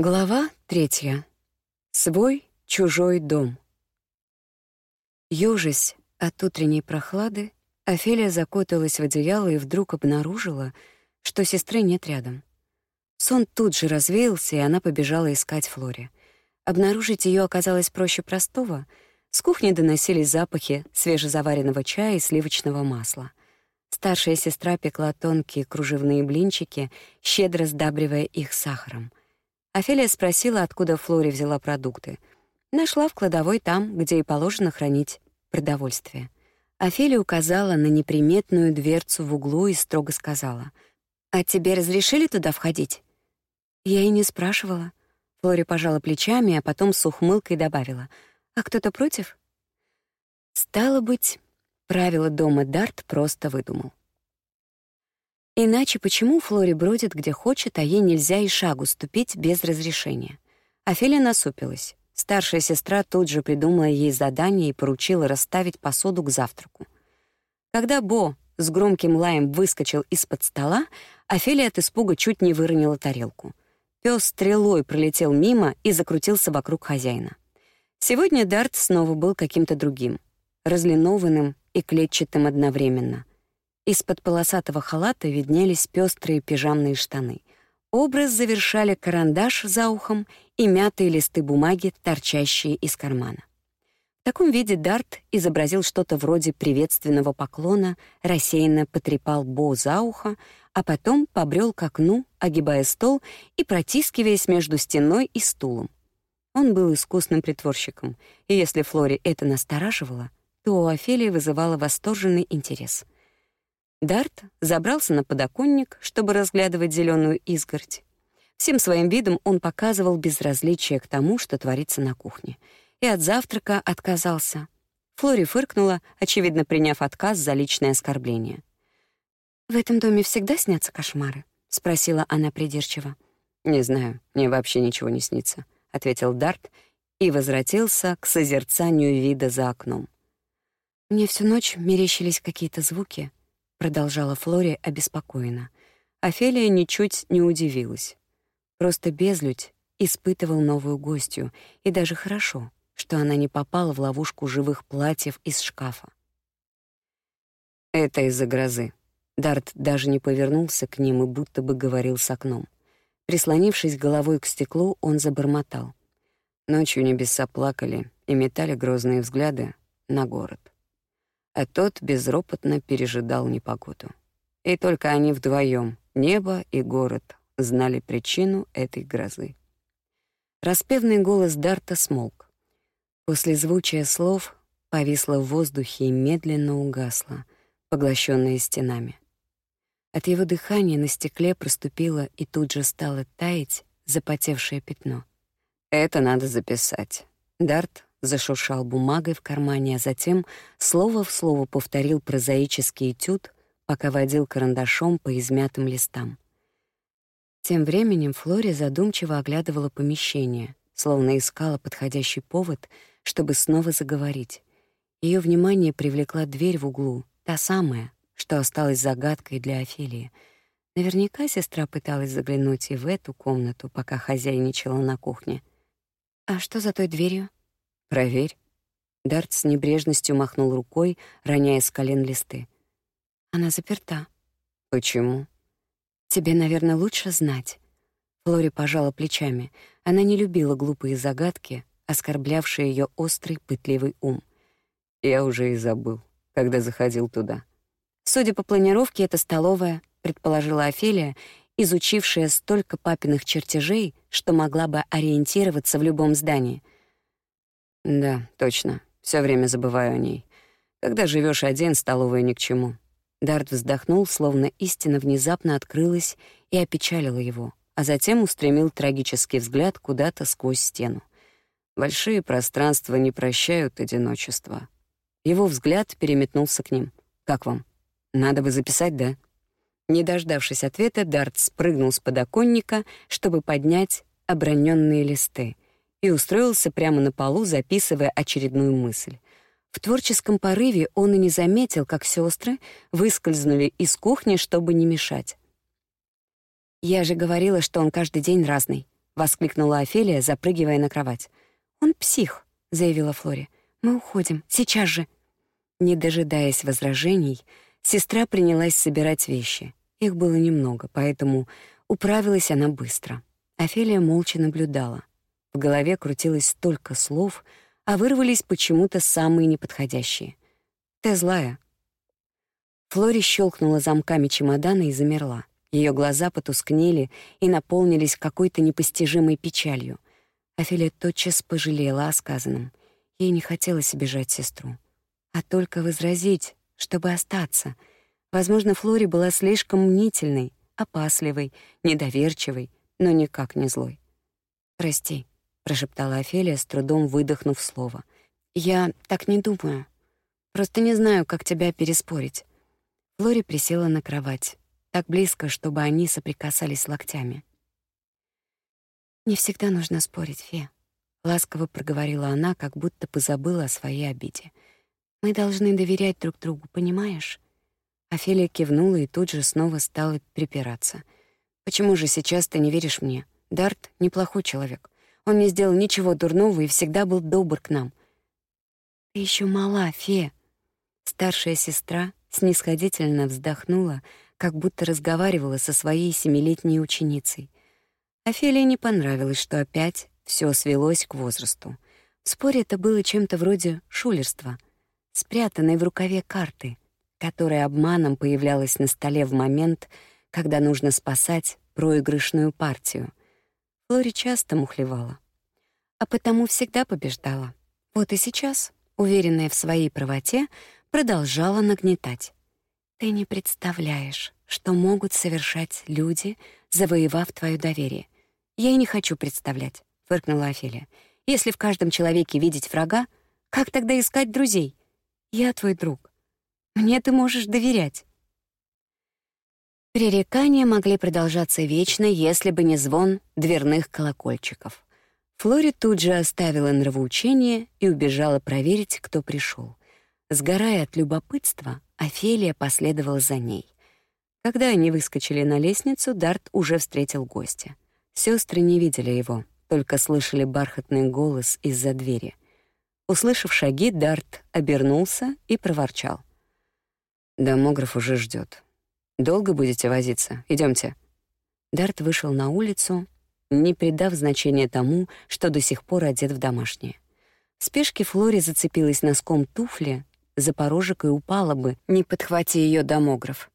Глава третья. Свой чужой дом. Ёжись от утренней прохлады, Офелия закуталась в одеяло и вдруг обнаружила, что сестры нет рядом. Сон тут же развеялся, и она побежала искать Флори. Обнаружить ее оказалось проще простого. С кухни доносились запахи свежезаваренного чая и сливочного масла. Старшая сестра пекла тонкие кружевные блинчики, щедро сдабривая их сахаром — Офелия спросила, откуда Флори взяла продукты. Нашла в кладовой там, где и положено хранить продовольствие. Офелия указала на неприметную дверцу в углу и строго сказала: "А тебе разрешили туда входить?" Я и не спрашивала. Флори пожала плечами, а потом с ухмылкой добавила: "А кто-то против?" Стало быть, правила дома Дарт просто выдумал. Иначе почему Флори бродит где хочет, а ей нельзя и шагу ступить без разрешения? Офелия насупилась. Старшая сестра тут же придумала ей задание и поручила расставить посуду к завтраку. Когда Бо с громким лаем выскочил из-под стола, Офелия от испуга чуть не выронила тарелку. Пёс стрелой пролетел мимо и закрутился вокруг хозяина. Сегодня Дарт снова был каким-то другим, разлинованным и клетчатым одновременно. Из-под полосатого халата виднелись пестрые пижамные штаны. Образ завершали карандаш за ухом и мятые листы бумаги, торчащие из кармана. В таком виде Дарт изобразил что-то вроде приветственного поклона, рассеянно потрепал Бо за ухо, а потом побрел к окну, огибая стол и протискиваясь между стеной и стулом. Он был искусным притворщиком, и если Флори это настораживало, то у Офелии вызывало восторженный интерес — Дарт забрался на подоконник, чтобы разглядывать зеленую изгородь. Всем своим видом он показывал безразличие к тому, что творится на кухне. И от завтрака отказался. Флори фыркнула, очевидно приняв отказ за личное оскорбление. «В этом доме всегда снятся кошмары?» — спросила она придирчиво. «Не знаю, мне вообще ничего не снится», — ответил Дарт и возвратился к созерцанию вида за окном. «Мне всю ночь мерещились какие-то звуки», продолжала Флори обеспокоенно. Офелия ничуть не удивилась. Просто безлюдь испытывал новую гостью, и даже хорошо, что она не попала в ловушку живых платьев из шкафа. Это из-за грозы. Дарт даже не повернулся к ним и будто бы говорил с окном. Прислонившись головой к стеклу, он забормотал. Ночью небеса плакали и метали грозные взгляды на город а тот безропотно пережидал непогоду. И только они вдвоем, небо и город, знали причину этой грозы. Распевный голос Дарта смолк. После звучия слов повисло в воздухе и медленно угасло, поглощенное стенами. От его дыхания на стекле проступило и тут же стало таять запотевшее пятно. «Это надо записать». Дарт зашуршал бумагой в кармане, а затем слово в слово повторил прозаический этюд, пока водил карандашом по измятым листам. Тем временем Флори задумчиво оглядывала помещение, словно искала подходящий повод, чтобы снова заговорить. Ее внимание привлекла дверь в углу, та самая, что осталась загадкой для Офелии. Наверняка сестра пыталась заглянуть и в эту комнату, пока хозяйничала на кухне. «А что за той дверью?» Проверь. Дарт с небрежностью махнул рукой, роняя с колен листы. Она заперта. Почему? Тебе, наверное, лучше знать. Флори пожала плечами. Она не любила глупые загадки, оскорблявшие ее острый, пытливый ум. Я уже и забыл, когда заходил туда. Судя по планировке, это столовая, предположила Офелия, изучившая столько папиных чертежей, что могла бы ориентироваться в любом здании — да, точно. Все время забываю о ней. Когда живешь один, столовая ни к чему. Дарт вздохнул, словно истина внезапно открылась и опечалила его, а затем устремил трагический взгляд куда-то сквозь стену. Большие пространства не прощают одиночества. Его взгляд переметнулся к ним. «Как вам? Надо бы записать, да?» Не дождавшись ответа, Дарт спрыгнул с подоконника, чтобы поднять оброненные листы — и устроился прямо на полу, записывая очередную мысль. В творческом порыве он и не заметил, как сестры выскользнули из кухни, чтобы не мешать. «Я же говорила, что он каждый день разный», — воскликнула Офелия, запрыгивая на кровать. «Он псих», — заявила Флори. «Мы уходим. Сейчас же». Не дожидаясь возражений, сестра принялась собирать вещи. Их было немного, поэтому управилась она быстро. Офелия молча наблюдала. В голове крутилось столько слов, а вырвались почему-то самые неподходящие. «Ты злая». Флори щелкнула замками чемодана и замерла. Ее глаза потускнели и наполнились какой-то непостижимой печалью. Офелия тотчас пожалела о сказанном. Ей не хотелось обижать сестру а только возразить, чтобы остаться. Возможно, Флори была слишком мнительной, опасливой, недоверчивой, но никак не злой. «Прости», — прошептала Офелия, с трудом выдохнув слово. «Я так не думаю. Просто не знаю, как тебя переспорить». Флори присела на кровать, так близко, чтобы они соприкасались локтями. «Не всегда нужно спорить, Фе», — ласково проговорила она, как будто позабыла о своей обиде. Мы должны доверять друг другу, понимаешь? Офелия кивнула и тут же снова стала припираться. Почему же сейчас ты не веришь мне? Дарт неплохой человек. Он не сделал ничего дурного и всегда был добр к нам. Ты еще мала, Фе. Старшая сестра снисходительно вздохнула, как будто разговаривала со своей семилетней ученицей. Офелии не понравилось, что опять все свелось к возрасту. В споре это было чем-то вроде шулерства — спрятанной в рукаве карты, которая обманом появлялась на столе в момент, когда нужно спасать проигрышную партию. Флори часто мухлевала, а потому всегда побеждала. Вот и сейчас, уверенная в своей правоте, продолжала нагнетать. Ты не представляешь, что могут совершать люди, завоевав твое доверие. Я и не хочу представлять, фыркнула Офелия. Если в каждом человеке видеть врага, как тогда искать друзей? Я твой друг. Мне ты можешь доверять. Пререкания могли продолжаться вечно, если бы не звон дверных колокольчиков. Флори тут же оставила нравоучение и убежала проверить, кто пришел. Сгорая от любопытства, Офелия последовала за ней. Когда они выскочили на лестницу, Дарт уже встретил гостя. Сестры не видели его, только слышали бархатный голос из-за двери — Услышав шаги, Дарт обернулся и проворчал. «Домограф уже ждет. Долго будете возиться? Идемте. Дарт вышел на улицу, не придав значения тому, что до сих пор одет в домашнее. В спешке Флори зацепилась носком туфли за порожек и упала бы, не подхвати ее домограф.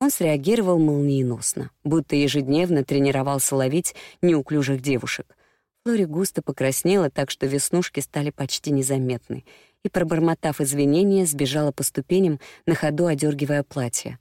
Он среагировал молниеносно, будто ежедневно тренировался ловить неуклюжих девушек. Флори густо покраснела так, что веснушки стали почти незаметны, и, пробормотав извинения, сбежала по ступеням, на ходу одергивая платье.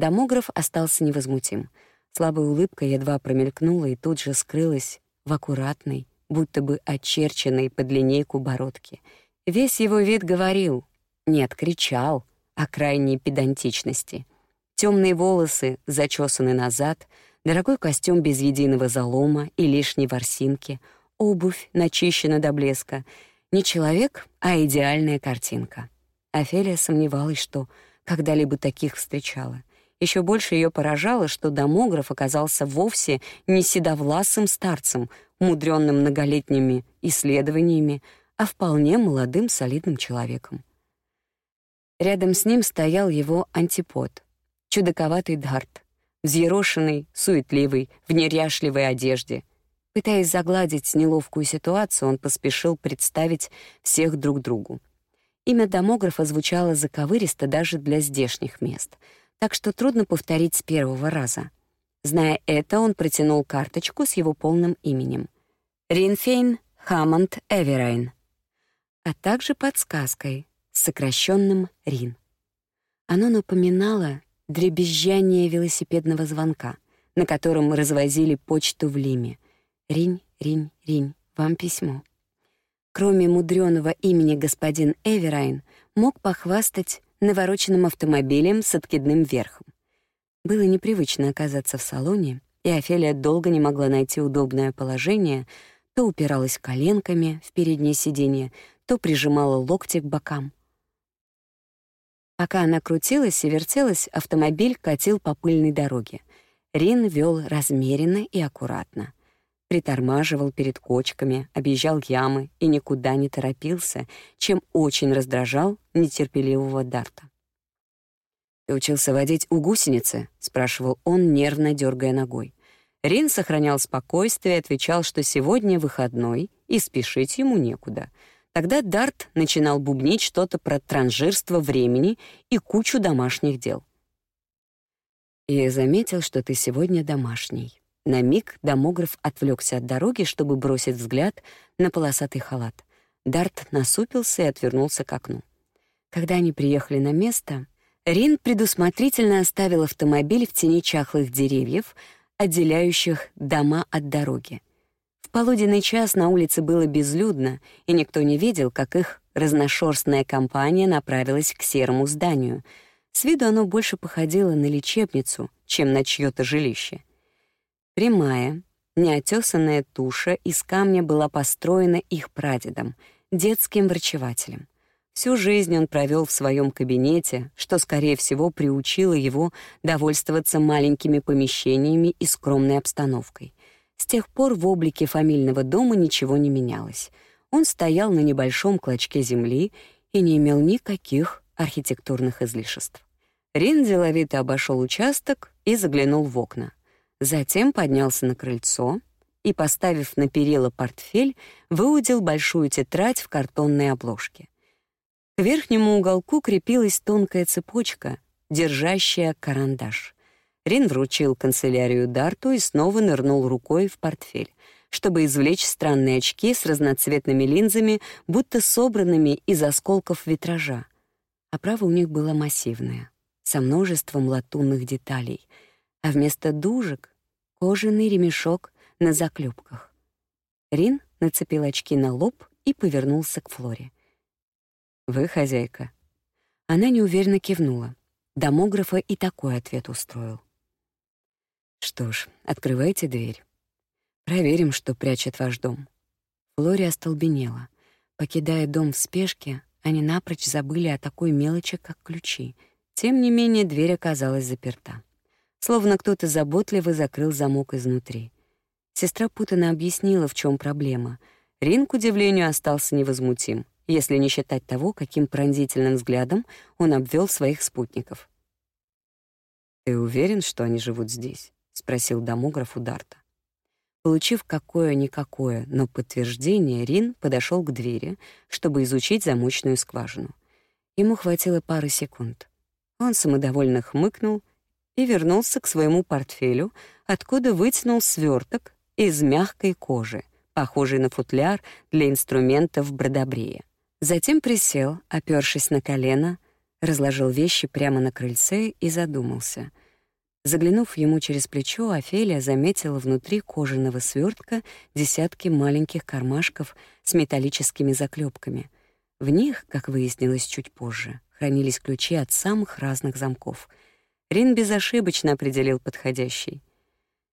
Домограф остался невозмутим. Слабая улыбка едва промелькнула и тут же скрылась в аккуратной, будто бы очерченной под линейку бородке. Весь его вид говорил, нет, кричал о крайней педантичности. Темные волосы зачесаны назад — дорогой костюм без единого залома и лишней ворсинки, обувь начищена до блеска. Не человек, а идеальная картинка. Офелия сомневалась, что когда-либо таких встречала. Еще больше ее поражало, что домограф оказался вовсе не седовласым старцем, мудрённым многолетними исследованиями, а вполне молодым солидным человеком. Рядом с ним стоял его антипод — чудаковатый Дарт, взъерошенный, суетливый, в неряшливой одежде. Пытаясь загладить неловкую ситуацию, он поспешил представить всех друг другу. Имя домографа звучало заковыристо даже для здешних мест, так что трудно повторить с первого раза. Зная это, он протянул карточку с его полным именем. Ринфейн Хаммонд Эверайн, а также подсказкой сокращенным Рин. Оно напоминало дребезжание велосипедного звонка, на котором развозили почту в Лиме. «Ринь, ринь, ринь, вам письмо». Кроме мудреного имени господин Эверайн, мог похвастать навороченным автомобилем с откидным верхом. Было непривычно оказаться в салоне, и Офелия долго не могла найти удобное положение, то упиралась коленками в переднее сиденье, то прижимала локти к бокам. Пока она крутилась и вертелась, автомобиль катил по пыльной дороге. Рин вел размеренно и аккуратно. Притормаживал перед кочками, объезжал ямы и никуда не торопился, чем очень раздражал нетерпеливого Дарта. «Ты учился водить у гусеницы?» — спрашивал он, нервно дергая ногой. Рин сохранял спокойствие и отвечал, что сегодня выходной, и спешить ему некуда. Тогда Дарт начинал бубнить что-то про транжирство времени и кучу домашних дел. «Я заметил, что ты сегодня домашний». На миг домограф отвлекся от дороги, чтобы бросить взгляд на полосатый халат. Дарт насупился и отвернулся к окну. Когда они приехали на место, Рин предусмотрительно оставил автомобиль в тени чахлых деревьев, отделяющих дома от дороги. В полуденный час на улице было безлюдно, и никто не видел, как их разношерстная компания направилась к серому зданию. С виду оно больше походило на лечебницу, чем на чьё-то жилище. Прямая, неотесанная туша из камня была построена их прадедом, детским врачевателем. Всю жизнь он провел в своем кабинете, что, скорее всего, приучило его довольствоваться маленькими помещениями и скромной обстановкой. С тех пор в облике фамильного дома ничего не менялось. Он стоял на небольшом клочке земли и не имел никаких архитектурных излишеств. Рин деловито обошел участок и заглянул в окна. Затем поднялся на крыльцо и, поставив на перила портфель, выудил большую тетрадь в картонной обложке. К верхнему уголку крепилась тонкая цепочка, держащая карандаш. Рин вручил канцелярию Дарту и снова нырнул рукой в портфель, чтобы извлечь странные очки с разноцветными линзами, будто собранными из осколков витража. Оправа у них была массивная, со множеством латунных деталей — а вместо дужек — кожаный ремешок на заклепках. Рин нацепил очки на лоб и повернулся к Флоре. «Вы хозяйка?» Она неуверенно кивнула. Домографа и такой ответ устроил. «Что ж, открывайте дверь. Проверим, что прячет ваш дом». Флори остолбенела. Покидая дом в спешке, они напрочь забыли о такой мелочи, как ключи. Тем не менее, дверь оказалась заперта словно кто-то заботливо закрыл замок изнутри. Сестра путанно объяснила, в чем проблема. Рин, к удивлению, остался невозмутим, если не считать того, каким пронзительным взглядом он обвел своих спутников. «Ты уверен, что они живут здесь?» — спросил домограф у Дарта. Получив какое-никакое, но подтверждение, Рин подошел к двери, чтобы изучить замочную скважину. Ему хватило пары секунд. Он самодовольно хмыкнул и вернулся к своему портфелю, откуда вытянул сверток из мягкой кожи, похожий на футляр для инструментов бродобрея. Затем присел, опёршись на колено, разложил вещи прямо на крыльце и задумался. Заглянув ему через плечо, Офелия заметила внутри кожаного свертка десятки маленьких кармашков с металлическими заклепками. В них, как выяснилось чуть позже, хранились ключи от самых разных замков — Рин безошибочно определил подходящий.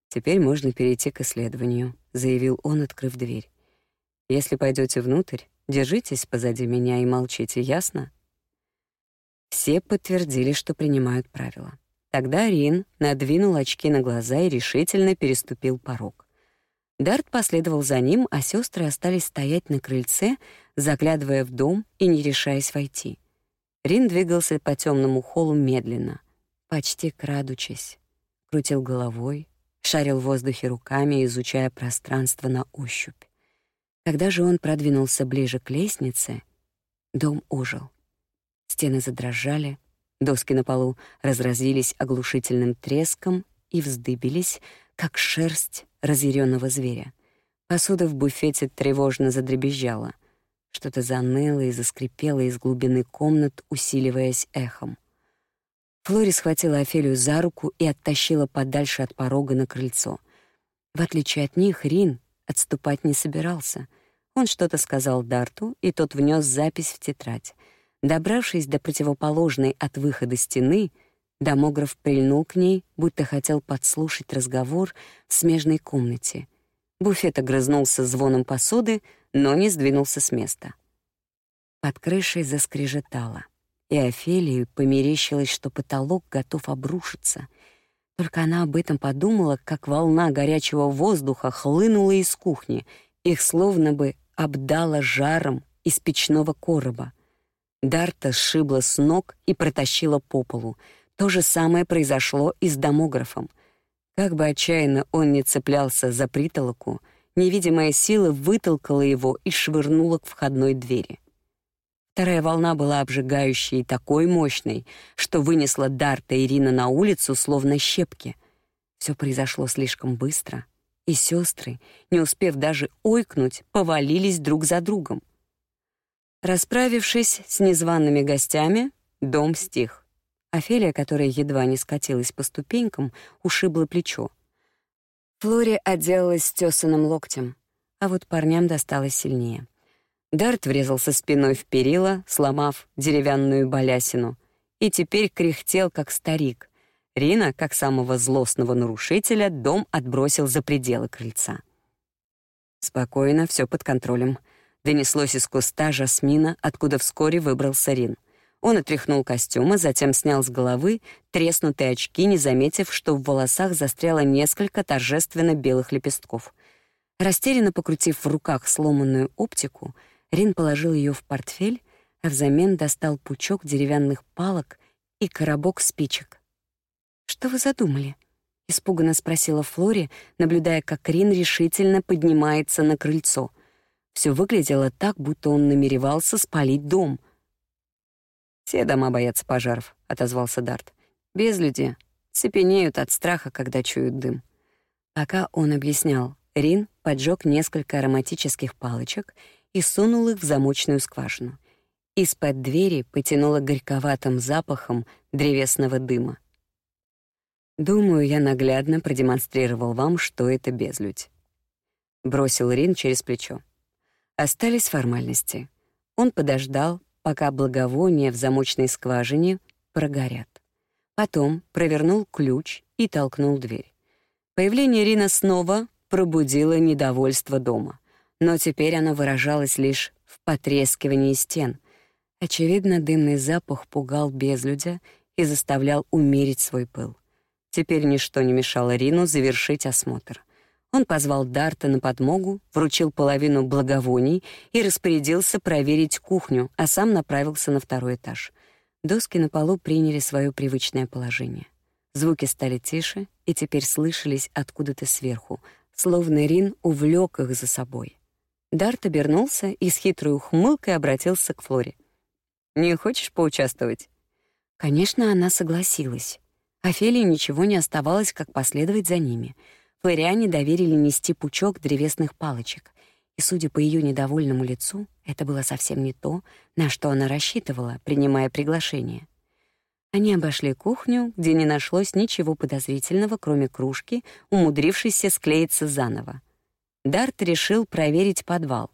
«Теперь можно перейти к исследованию», — заявил он, открыв дверь. «Если пойдете внутрь, держитесь позади меня и молчите, ясно?» Все подтвердили, что принимают правила. Тогда Рин надвинул очки на глаза и решительно переступил порог. Дарт последовал за ним, а сестры остались стоять на крыльце, заглядывая в дом и не решаясь войти. Рин двигался по темному холлу медленно почти крадучись, крутил головой, шарил в воздухе руками, изучая пространство на ощупь. Когда же он продвинулся ближе к лестнице, дом ожил. Стены задрожали, доски на полу разразились оглушительным треском и вздыбились, как шерсть разъяренного зверя. Посуда в буфете тревожно задребезжала. Что-то заныло и заскрипело из глубины комнат, усиливаясь эхом. Флори схватила Офелию за руку и оттащила подальше от порога на крыльцо. В отличие от них, Рин отступать не собирался. Он что-то сказал Дарту, и тот внес запись в тетрадь. Добравшись до противоположной от выхода стены, домограф прильнул к ней, будто хотел подслушать разговор в смежной комнате. Буфет огрызнулся звоном посуды, но не сдвинулся с места. Под крышей заскрежетало — и Офелии померещилось, что потолок готов обрушиться. Только она об этом подумала, как волна горячего воздуха хлынула из кухни, их словно бы обдала жаром из печного короба. Дарта сшибла с ног и протащила по полу. То же самое произошло и с домографом. Как бы отчаянно он не цеплялся за притолоку, невидимая сила вытолкала его и швырнула к входной двери. Вторая волна была обжигающей и такой мощной, что вынесла Дарта и Ирина на улицу словно щепки. Все произошло слишком быстро, и сестры, не успев даже ойкнуть, повалились друг за другом. Расправившись с незваными гостями, дом стих. Офелия, которая едва не скатилась по ступенькам, ушибла плечо. Флори отделалась стесанным локтем, а вот парням досталось сильнее — Дарт врезался спиной в перила, сломав деревянную балясину, и теперь кряхтел, как старик. Рина, как самого злостного нарушителя, дом отбросил за пределы крыльца. Спокойно, все под контролем. Донеслось из куста жасмина, откуда вскоре выбрался Рин. Он отряхнул костюмы, затем снял с головы треснутые очки, не заметив, что в волосах застряло несколько торжественно белых лепестков. Растерянно покрутив в руках сломанную оптику, Рин положил ее в портфель, а взамен достал пучок деревянных палок и коробок спичек. «Что вы задумали?» — испуганно спросила Флори, наблюдая, как Рин решительно поднимается на крыльцо. Все выглядело так, будто он намеревался спалить дом. «Все дома боятся пожаров», — отозвался Дарт. «Безлюди цепенеют от страха, когда чуют дым». Пока он объяснял, Рин поджег несколько ароматических палочек и сунул их в замочную скважину. Из-под двери потянуло горьковатым запахом древесного дыма. Думаю, я наглядно продемонстрировал вам, что это безлюдь. Бросил Рин через плечо. Остались формальности. Он подождал, пока благовония в замочной скважине прогорят. Потом провернул ключ и толкнул дверь. Появление Рина снова пробудило недовольство дома но теперь оно выражалось лишь в потрескивании стен. Очевидно, дымный запах пугал безлюдя и заставлял умерить свой пыл. Теперь ничто не мешало Рину завершить осмотр. Он позвал Дарта на подмогу, вручил половину благовоний и распорядился проверить кухню, а сам направился на второй этаж. Доски на полу приняли свое привычное положение. Звуки стали тише и теперь слышались откуда-то сверху, словно Рин увлек их за собой. Дарт обернулся и с хитрой ухмылкой обратился к Флоре. «Не хочешь поучаствовать?» Конечно, она согласилась. Офелии ничего не оставалось, как последовать за ними. Флориане доверили нести пучок древесных палочек, и, судя по ее недовольному лицу, это было совсем не то, на что она рассчитывала, принимая приглашение. Они обошли кухню, где не нашлось ничего подозрительного, кроме кружки, умудрившейся склеиться заново. Дарт решил проверить подвал.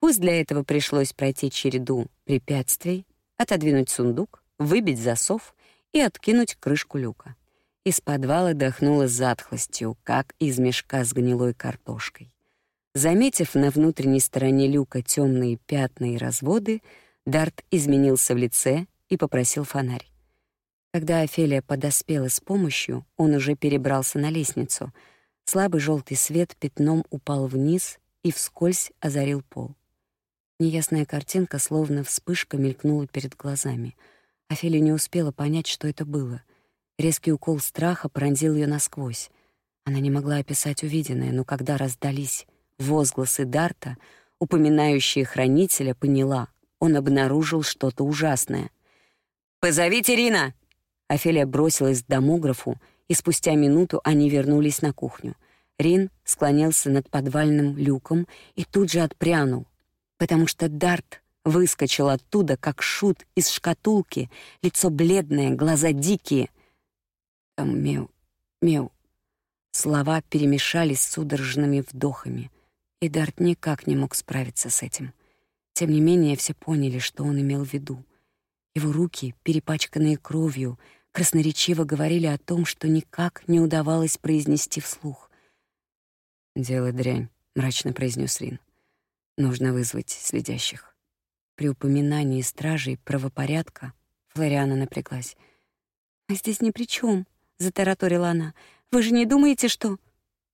Пусть для этого пришлось пройти череду препятствий, отодвинуть сундук, выбить засов и откинуть крышку люка. Из подвала дохнуло затхлостью, как из мешка с гнилой картошкой. Заметив на внутренней стороне люка темные пятна и разводы, Дарт изменился в лице и попросил фонарь. Когда Офелия подоспела с помощью, он уже перебрался на лестницу — Слабый желтый свет пятном упал вниз и вскользь озарил пол. Неясная картинка, словно вспышка, мелькнула перед глазами. Офелия не успела понять, что это было. Резкий укол страха пронзил ее насквозь. Она не могла описать увиденное, но когда раздались возгласы Дарта, упоминающие хранителя, поняла, он обнаружил что-то ужасное. «Позовите Рина!» Офелия бросилась к домографу и спустя минуту они вернулись на кухню. Рин склонился над подвальным люком и тут же отпрянул, потому что Дарт выскочил оттуда, как шут из шкатулки, лицо бледное, глаза дикие. Там мел, мел. Слова перемешались с судорожными вдохами, и Дарт никак не мог справиться с этим. Тем не менее, все поняли, что он имел в виду. Его руки, перепачканные кровью, красноречиво говорили о том, что никак не удавалось произнести вслух. «Дело дрянь», — мрачно произнес Рин. «Нужно вызвать следящих». При упоминании стражей правопорядка Флориана напряглась. «Мы здесь ни при чем, — затараторила она. «Вы же не думаете, что...»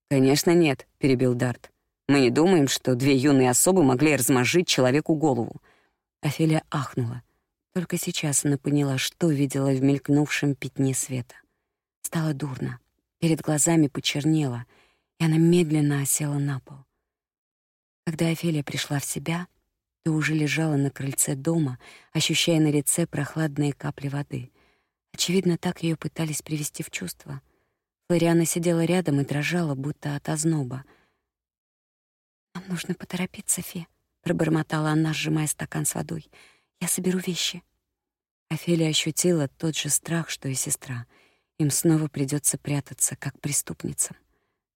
«Конечно нет», — перебил Дарт. «Мы не думаем, что две юные особы могли размозжить человеку голову». Офелия ахнула. Только сейчас она поняла, что видела в мелькнувшем пятне света. Стало дурно. Перед глазами почернело, и она медленно осела на пол. Когда Офелия пришла в себя, то уже лежала на крыльце дома, ощущая на лице прохладные капли воды. Очевидно, так ее пытались привести в чувство. Флориана сидела рядом и дрожала, будто от озноба. «Нам нужно поторопиться, Фе», — пробормотала она, сжимая стакан с водой. «Я соберу вещи». Офелия ощутила тот же страх, что и сестра. Им снова придется прятаться, как преступницам.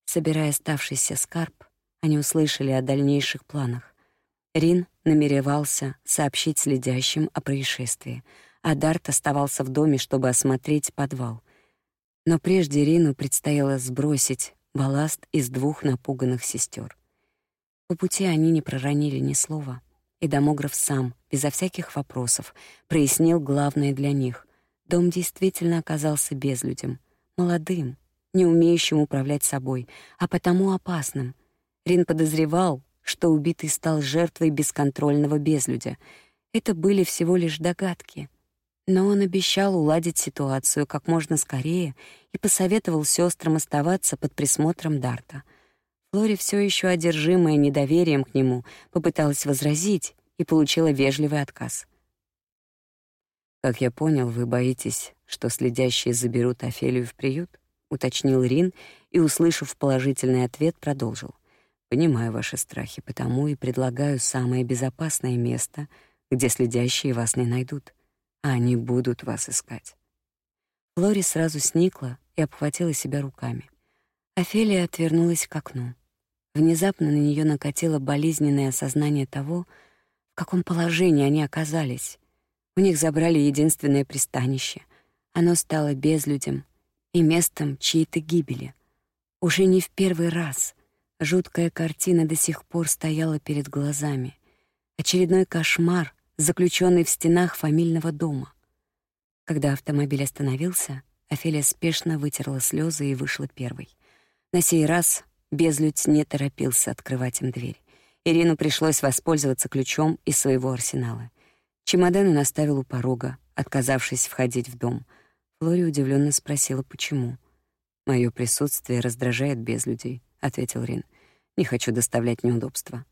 Собирая оставшийся скарб, они услышали о дальнейших планах. Рин намеревался сообщить следящим о происшествии, а Дарт оставался в доме, чтобы осмотреть подвал. Но прежде Рину предстояло сбросить балласт из двух напуганных сестер. По пути они не проронили ни слова, и домограф сам, безо всяких вопросов, прояснил главное для них. Дом действительно оказался безлюдем, молодым, не умеющим управлять собой, а потому опасным. Рин подозревал, что убитый стал жертвой бесконтрольного безлюдя. Это были всего лишь догадки. Но он обещал уладить ситуацию как можно скорее и посоветовал сестрам оставаться под присмотром Дарта. Флори все еще одержимая недоверием к нему, попыталась возразить и получила вежливый отказ. «Как я понял, вы боитесь, что следящие заберут Офелию в приют?» — уточнил Рин и, услышав положительный ответ, продолжил. Понимаю ваши страхи, потому и предлагаю самое безопасное место, где следящие вас не найдут, а они будут вас искать. Лори сразу сникла и обхватила себя руками. Офелия отвернулась к окну. Внезапно на нее накатило болезненное осознание того, в каком положении они оказались. У них забрали единственное пристанище. Оно стало безлюдем и местом чьей-то гибели. Уже не в первый раз — Жуткая картина до сих пор стояла перед глазами. Очередной кошмар, заключенный в стенах фамильного дома. Когда автомобиль остановился, Офелия спешно вытерла слезы и вышла первой. На сей раз безлюдь не торопился открывать им дверь. Ирину пришлось воспользоваться ключом из своего арсенала. Чемодан он оставил у порога, отказавшись входить в дом. Флори удивленно спросила, почему. Мое присутствие раздражает безлюдей. — ответил Рин. «Не хочу доставлять неудобства».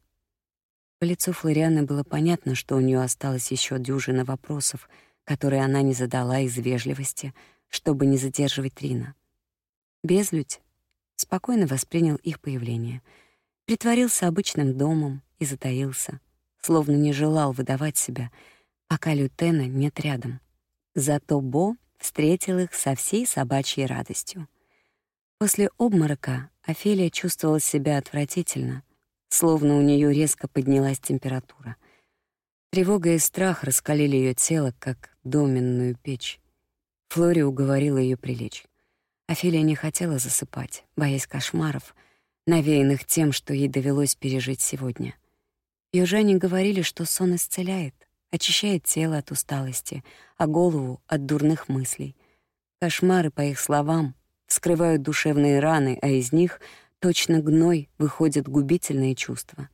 По лицу Флорианы было понятно, что у нее осталось еще дюжина вопросов, которые она не задала из вежливости, чтобы не задерживать Рина. Безлюдь спокойно воспринял их появление, притворился обычным домом и затаился, словно не желал выдавать себя, пока Лютена нет рядом. Зато Бо встретил их со всей собачьей радостью. После обморока Офелия чувствовала себя отвратительно, словно у нее резко поднялась температура. Тревога и страх раскалили ее тело, как доменную печь. Флори уговорила ее прилечь. Офелия не хотела засыпать, боясь кошмаров, навеянных тем, что ей довелось пережить сегодня. Южане говорили, что сон исцеляет, очищает тело от усталости, а голову — от дурных мыслей. Кошмары, по их словам, вскрывают душевные раны, а из них точно гной выходят губительные чувства.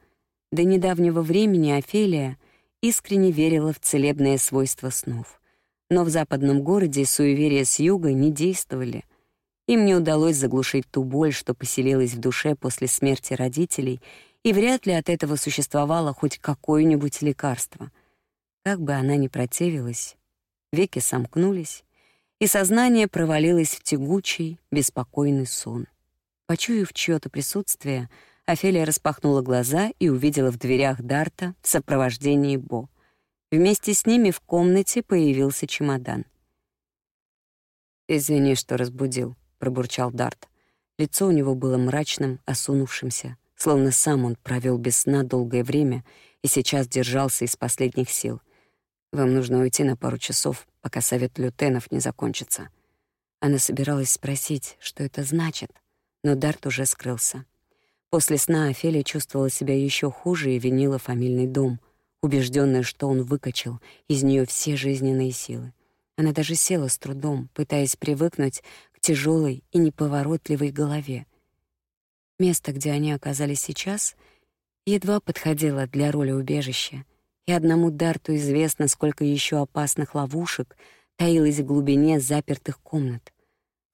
До недавнего времени Офелия искренне верила в целебные свойства снов. Но в западном городе суеверия с юга не действовали. Им не удалось заглушить ту боль, что поселилась в душе после смерти родителей, и вряд ли от этого существовало хоть какое-нибудь лекарство. Как бы она ни противилась, веки сомкнулись, и сознание провалилось в тягучий, беспокойный сон. Почуяв чьё-то присутствие, Офелия распахнула глаза и увидела в дверях Дарта в сопровождении Бо. Вместе с ними в комнате появился чемодан. «Извини, что разбудил», — пробурчал Дарт. Лицо у него было мрачным, осунувшимся, словно сам он провел без сна долгое время и сейчас держался из последних сил. «Вам нужно уйти на пару часов, пока совет лютенов не закончится. Она собиралась спросить, что это значит, но Дарт уже скрылся. После сна Офелия чувствовала себя еще хуже и винила фамильный дом, убежденная, что он выкачал из нее все жизненные силы. Она даже села с трудом, пытаясь привыкнуть тяжелой и неповоротливой голове. Место, где они оказались сейчас, едва подходило для роли убежища, и одному Дарту известно, сколько еще опасных ловушек таилось в глубине запертых комнат.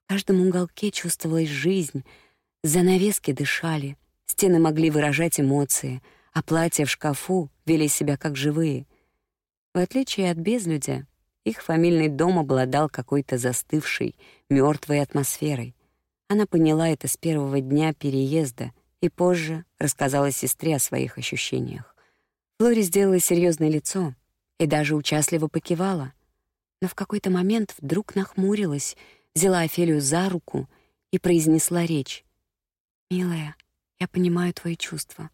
В каждом уголке чувствовалась жизнь, занавески дышали, стены могли выражать эмоции, а платья в шкафу вели себя как живые. В отличие от безлюдя, их фамильный дом обладал какой-то застывшей, мертвой атмосферой. Она поняла это с первого дня переезда и позже рассказала сестре о своих ощущениях. Флори сделала серьезное лицо и даже участливо покивала, но в какой-то момент вдруг нахмурилась, взяла Офелию за руку и произнесла речь. «Милая, я понимаю твои чувства.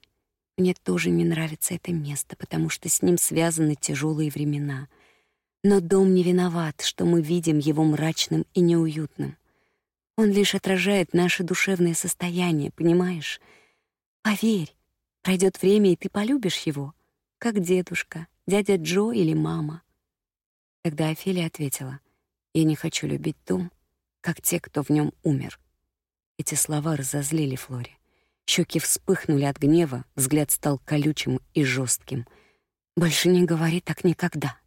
Мне тоже не нравится это место, потому что с ним связаны тяжелые времена. Но дом не виноват, что мы видим его мрачным и неуютным. Он лишь отражает наше душевное состояние, понимаешь? Поверь, пройдет время, и ты полюбишь его, как дедушка, дядя Джо или мама. Тогда Офелия ответила, «Я не хочу любить дом, как те, кто в нем умер». Эти слова разозлили Флори. Щеки вспыхнули от гнева, взгляд стал колючим и жестким. «Больше не говори так никогда», —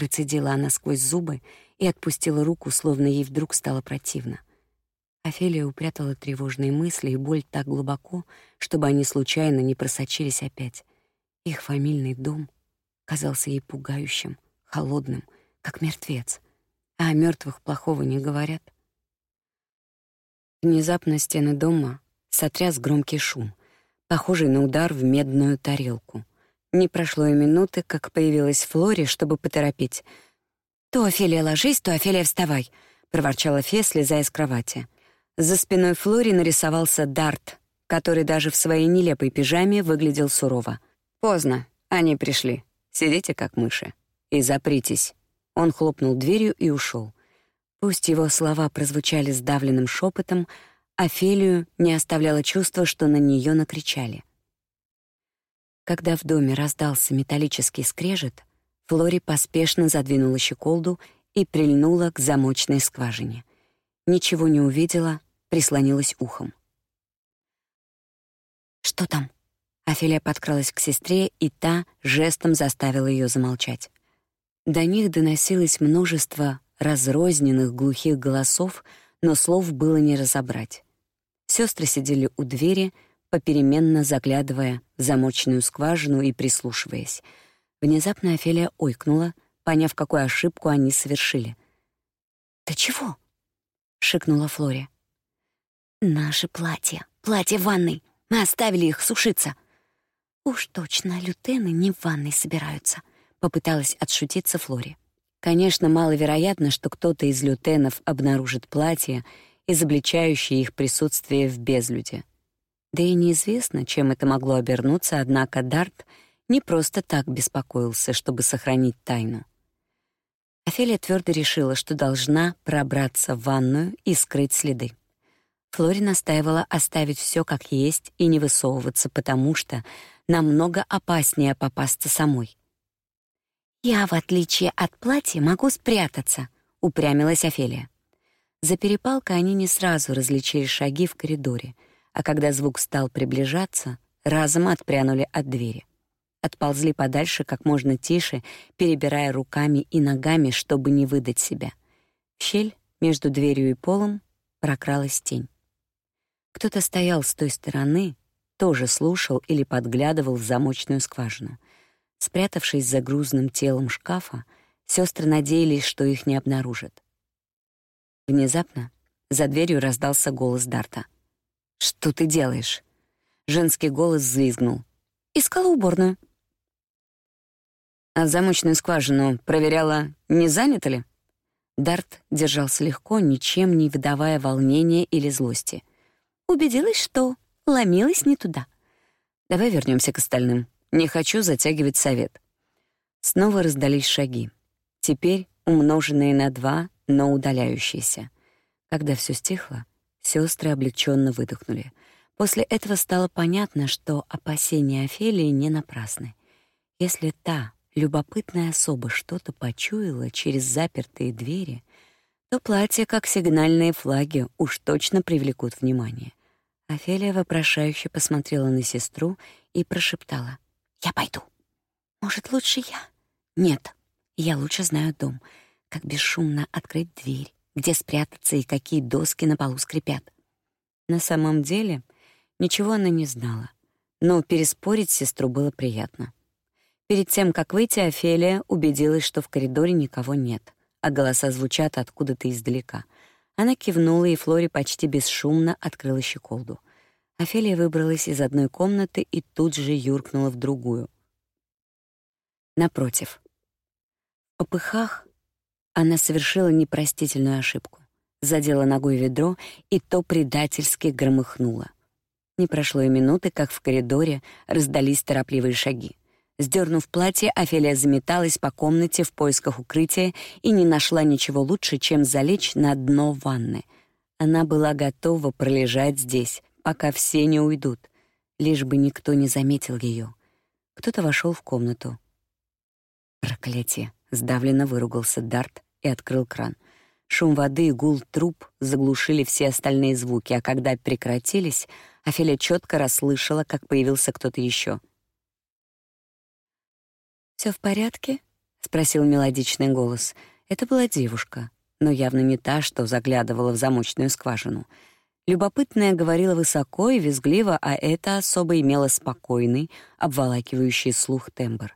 процедила она сквозь зубы и отпустила руку, словно ей вдруг стало противно. Офелия упрятала тревожные мысли и боль так глубоко, чтобы они случайно не просочились опять. Их фамильный дом казался ей пугающим, холодным, как мертвец. А о мертвых плохого не говорят. Внезапно стены дома сотряс громкий шум, похожий на удар в медную тарелку. Не прошло и минуты, как появилась Флори, чтобы поторопить. «То Офелия ложись, то Офелия вставай», — проворчала Фе, слезая с кровати. За спиной Флори нарисовался Дарт, который даже в своей нелепой пижаме выглядел сурово. «Поздно, они пришли. Сидите как мыши. И запритесь». Он хлопнул дверью и ушел. Пусть его слова прозвучали сдавленным шепотом, Офелию не оставляло чувство, что на нее накричали. Когда в доме раздался металлический скрежет, Флори поспешно задвинула щеколду и прильнула к замочной скважине. Ничего не увидела, прислонилась ухом. «Что там?» Офелия подкралась к сестре, и та жестом заставила ее замолчать. До них доносилось множество разрозненных глухих голосов, но слов было не разобрать. Сестры сидели у двери, попеременно заглядывая в замочную скважину и прислушиваясь. Внезапно Офелия ойкнула, поняв, какую ошибку они совершили. «Ты чего?» — шикнула Флори. «Наши платья, платья в ванной. Мы оставили их сушиться». «Уж точно, лютены не в ванной собираются», — попыталась отшутиться Флори. Конечно, маловероятно, что кто-то из лютенов обнаружит платье, изобличающее их присутствие в безлюде. Да и неизвестно, чем это могло обернуться, однако Дарт не просто так беспокоился, чтобы сохранить тайну. Офелия твердо решила, что должна пробраться в ванную и скрыть следы. Флори настаивала оставить все как есть и не высовываться, потому что намного опаснее попасться самой. «Я, в отличие от платья, могу спрятаться», — упрямилась Офелия. За перепалкой они не сразу различили шаги в коридоре, а когда звук стал приближаться, разом отпрянули от двери. Отползли подальше как можно тише, перебирая руками и ногами, чтобы не выдать себя. В щель между дверью и полом прокралась тень. Кто-то стоял с той стороны, тоже слушал или подглядывал в замочную скважину. Спрятавшись за грузным телом шкафа, сестры надеялись, что их не обнаружат. Внезапно за дверью раздался голос Дарта. «Что ты делаешь?» Женский голос взвизгнул. «Искала уборную». «А замочную скважину проверяла, не занято ли?» Дарт держался легко, ничем не выдавая волнения или злости. Убедилась, что ломилась не туда. Давай вернемся к остальным. Не хочу затягивать совет. Снова раздались шаги. Теперь умноженные на два, но удаляющиеся. Когда все стихло, сестры облегченно выдохнули. После этого стало понятно, что опасения Офелии не напрасны. Если та любопытная особа что-то почуяла через запертые двери, то платья, как сигнальные флаги, уж точно привлекут внимание. Офелия вопрошающе посмотрела на сестру и прошептала. «Я пойду. Может, лучше я?» «Нет, я лучше знаю дом, как бесшумно открыть дверь, где спрятаться и какие доски на полу скрипят». На самом деле, ничего она не знала, но переспорить сестру было приятно. Перед тем, как выйти, Офелия убедилась, что в коридоре никого нет, а голоса звучат откуда-то издалека — она кивнула, и Флори почти бесшумно открыла щеколду. Офелия выбралась из одной комнаты и тут же юркнула в другую. Напротив. В попыхах она совершила непростительную ошибку. Задела ногой ведро, и то предательски громыхнуло. Не прошло и минуты, как в коридоре раздались торопливые шаги. Сдернув платье, Офелия заметалась по комнате в поисках укрытия и не нашла ничего лучше, чем залечь на дно ванны. Она была готова пролежать здесь, пока все не уйдут, лишь бы никто не заметил ее. Кто-то вошел в комнату. Проклятие! Сдавленно выругался Дарт и открыл кран. Шум воды и гул труб заглушили все остальные звуки, а когда прекратились, Офелия четко расслышала, как появился кто-то еще. Все в порядке?» — спросил мелодичный голос. Это была девушка, но явно не та, что заглядывала в замочную скважину. Любопытная говорила высоко и визгливо, а эта особо имела спокойный, обволакивающий слух тембр.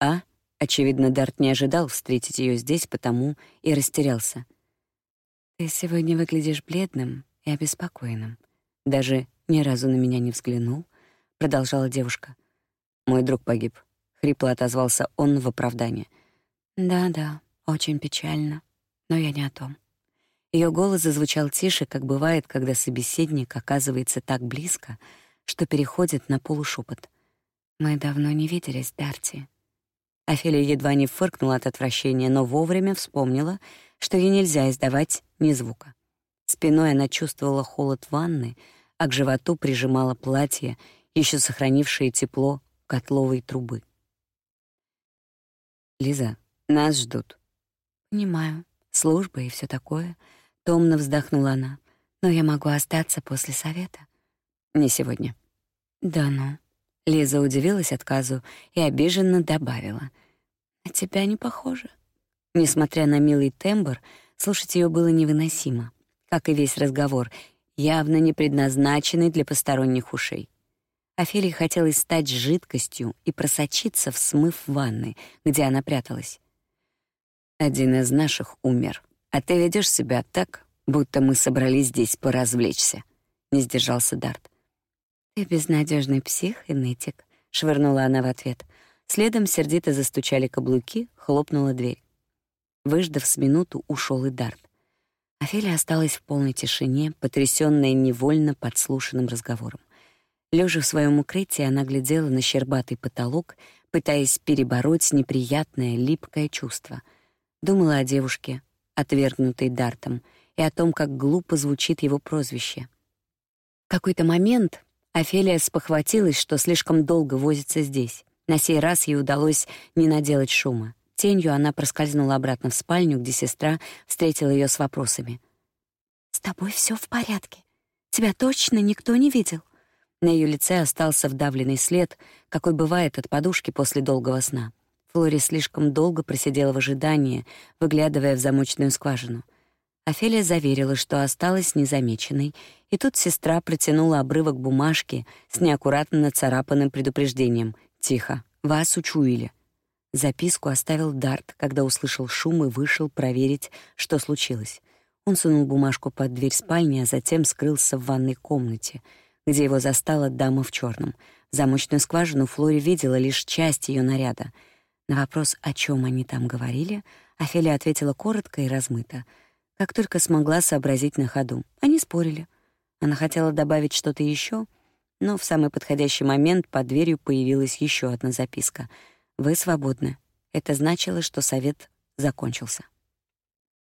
А, очевидно, Дарт не ожидал встретить ее здесь, потому и растерялся. «Ты сегодня выглядишь бледным и обеспокоенным. Даже ни разу на меня не взглянул», — продолжала девушка. «Мой друг погиб», хрипло отозвался он в оправдание. Да-да, очень печально, но я не о том. Ее голос зазвучал тише, как бывает, когда собеседник оказывается так близко, что переходит на полушепот. Мы давно не виделись, Дарти. Офелия едва не фыркнула от отвращения, но вовремя вспомнила, что ей нельзя издавать ни звука. Спиной она чувствовала холод ванны, а к животу прижимала платье, еще сохранившее тепло котловой трубы. Лиза, нас ждут. Понимаю. Служба и все такое. Томно вздохнула она. Но я могу остаться после совета. Не сегодня. Да ну. Лиза удивилась отказу и обиженно добавила: "На тебя не похоже". Несмотря на милый тембр, слушать ее было невыносимо, как и весь разговор, явно не предназначенный для посторонних ушей. Офелии хотелось стать жидкостью и просочиться в смыв ванны, где она пряталась. «Один из наших умер, а ты ведешь себя так, будто мы собрались здесь поразвлечься», — не сдержался Дарт. «Ты безнадежный псих и нытик», — швырнула она в ответ. Следом сердито застучали каблуки, хлопнула дверь. Выждав с минуту, ушел и Дарт. Офелия осталась в полной тишине, потрясённая невольно подслушанным разговором. Лежа в своем укрытии, она глядела на щербатый потолок, пытаясь перебороть неприятное, липкое чувство. Думала о девушке, отвергнутой Дартом, и о том, как глупо звучит его прозвище. В какой-то момент Офелия спохватилась, что слишком долго возится здесь. На сей раз ей удалось не наделать шума. Тенью она проскользнула обратно в спальню, где сестра встретила ее с вопросами. «С тобой все в порядке? Тебя точно никто не видел?» На ее лице остался вдавленный след, какой бывает от подушки после долгого сна. Флори слишком долго просидела в ожидании, выглядывая в замочную скважину. Офелия заверила, что осталась незамеченной, и тут сестра протянула обрывок бумажки с неаккуратно нацарапанным предупреждением: "Тихо, вас учуяли". Записку оставил Дарт, когда услышал шум и вышел проверить, что случилось. Он сунул бумажку под дверь спальни, а затем скрылся в ванной комнате — где его застала дама в черном. Замочную скважину Флори видела лишь часть ее наряда. На вопрос, о чем они там говорили, Офелия ответила коротко и размыто, как только смогла сообразить на ходу. Они спорили. Она хотела добавить что-то еще, но в самый подходящий момент под дверью появилась еще одна записка. «Вы свободны». Это значило, что совет закончился.